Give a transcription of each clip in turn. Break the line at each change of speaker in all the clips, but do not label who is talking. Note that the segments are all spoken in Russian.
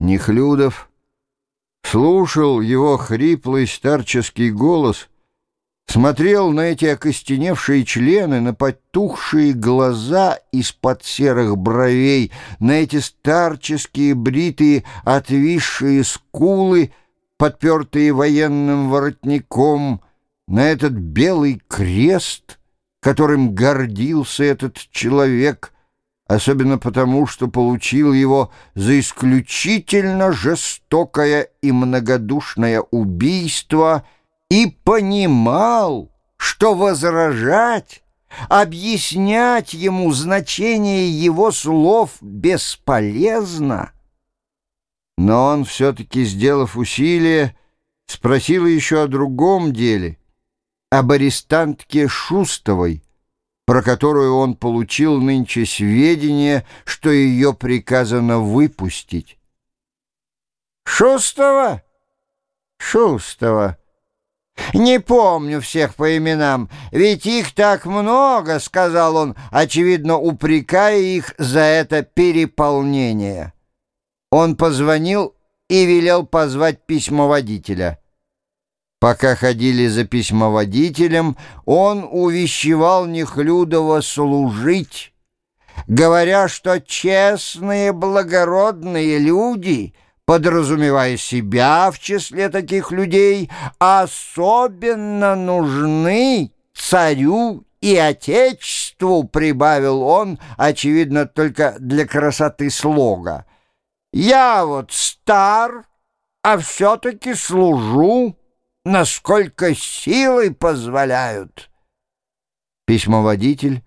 Нехлюдов слушал его хриплый старческий голос, смотрел на эти окостеневшие члены, на потухшие глаза из-под серых бровей, на эти старческие бритые отвисшие скулы, подпертые военным воротником, на этот белый крест, которым гордился этот человек — особенно потому, что получил его за исключительно жестокое и многодушное убийство и понимал, что возражать, объяснять ему значение его слов бесполезно. Но он все-таки, сделав усилие, спросил еще о другом деле, об арестантке Шустовой, про которую он получил нынче сведения, что ее приказано выпустить.
«Шустова? Шустова. Не помню всех по именам, ведь их так много», — сказал он, очевидно упрекая их за это переполнение. Он позвонил и велел позвать письмоводителя. Пока ходили за письмоводителем, он увещевал Нехлюдова служить, говоря, что честные, благородные люди, подразумевая себя в числе таких людей, особенно нужны царю и отечеству, прибавил он, очевидно, только для красоты слога. «Я вот стар, а все-таки служу» насколько силы позволяют.
Письмоводитель,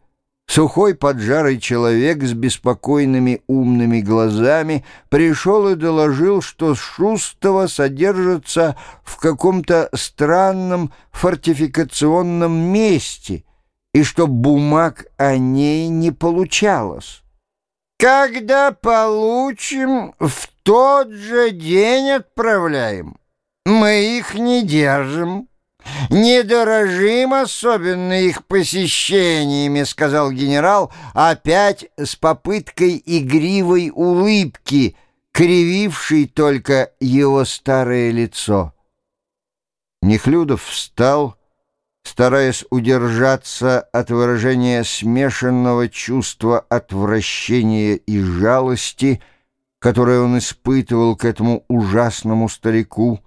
сухой поджарый человек с беспокойными умными глазами, пришел и доложил, что Шустова содержится в каком-то странном фортификационном месте и что бумаг о ней не получалось.
«Когда получим, в тот же день отправляем». Мы их не держим, не дорожим особенно их посещениями, сказал генерал, опять с попыткой игривой улыбки, кривившей только его старое лицо.
Нехлюдов встал, стараясь удержаться от выражения смешанного чувства отвращения и жалости, которое он испытывал к этому ужасному старику,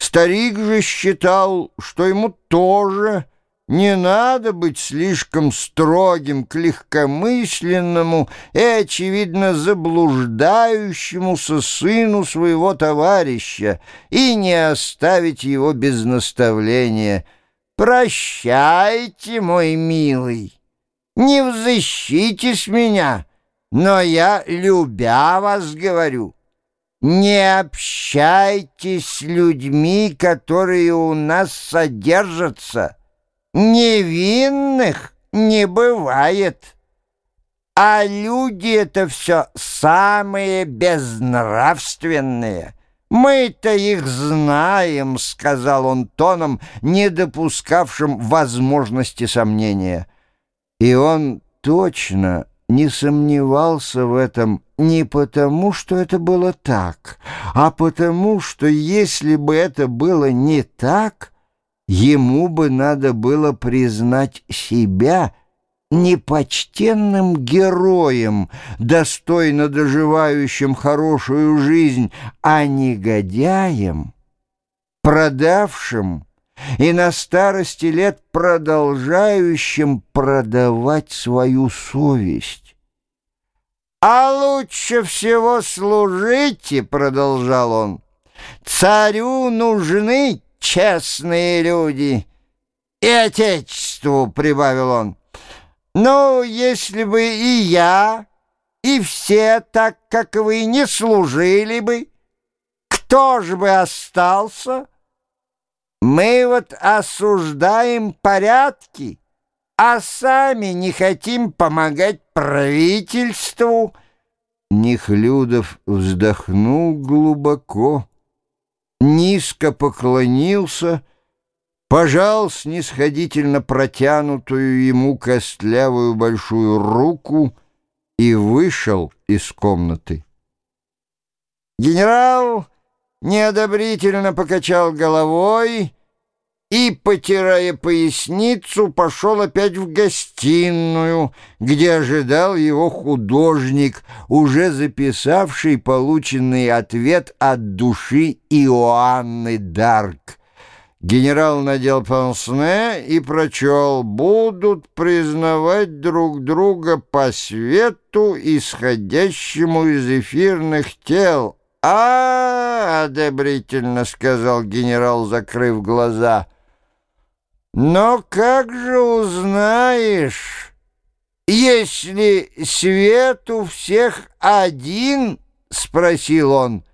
Старик же считал, что ему тоже не надо быть слишком строгим к легкомысленному и, очевидно, заблуждающемуся сыну своего товарища и не оставить его без наставления. «Прощайте, мой милый, не взыщитесь меня, но я, любя вас, говорю». Не общайтесь с людьми, которые у нас содержатся. Невинных не бывает. А люди — это все самые безнравственные. Мы-то их знаем, — сказал он тоном, не допускавшим возможности сомнения. И он точно не сомневался в этом не потому, что это было так, а потому, что если бы это было не так, ему бы надо было признать себя непочтенным героем, достойно доживающим хорошую жизнь, а негодяем, продавшим и на старости лет продолжающим продавать свою совесть. «А лучше всего служите», — продолжал он, — «царю нужны честные люди». «И отечеству», — прибавил он, — «ну, если бы и я, и все так, как вы, не служили бы, кто же бы остался?» Мы вот осуждаем порядки, а сами не хотим помогать правительству. Нехлюдов вздохнул глубоко, низко поклонился, пожал снисходительно протянутую ему костлявую большую руку и вышел из комнаты.
Генерал неодобрительно покачал головой и, потирая поясницу, пошел опять в гостиную, где ожидал его художник, уже записавший полученный ответ от души Иоанны Дарк. Генерал надел пансне и прочел «Будут признавать друг друга по свету, исходящему из эфирных тел». «А, -а, -а — одобрительно сказал генерал, закрыв глаза — но как же узнаешь, если свет у всех один? Спросил он,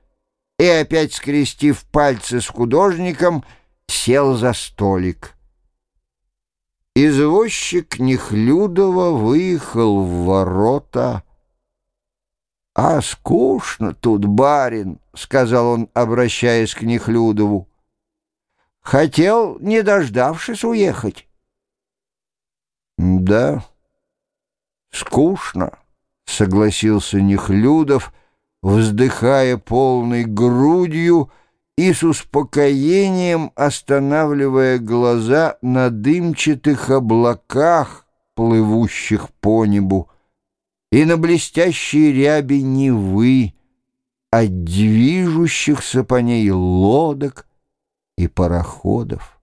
и опять скрестив пальцы с художником, сел за столик. Извозчик Нехлюдова выехал в ворота. «А скучно тут, барин», — сказал он, обращаясь к Нехлюдову. Хотел, не дождавшись, уехать. Да, скучно, согласился Нехлюдов, вздыхая полной грудью и с успокоением останавливая глаза на дымчатых облаках, плывущих по небу, и на блестящей ряби Невы, от движущихся по ней лодок, и пароходов.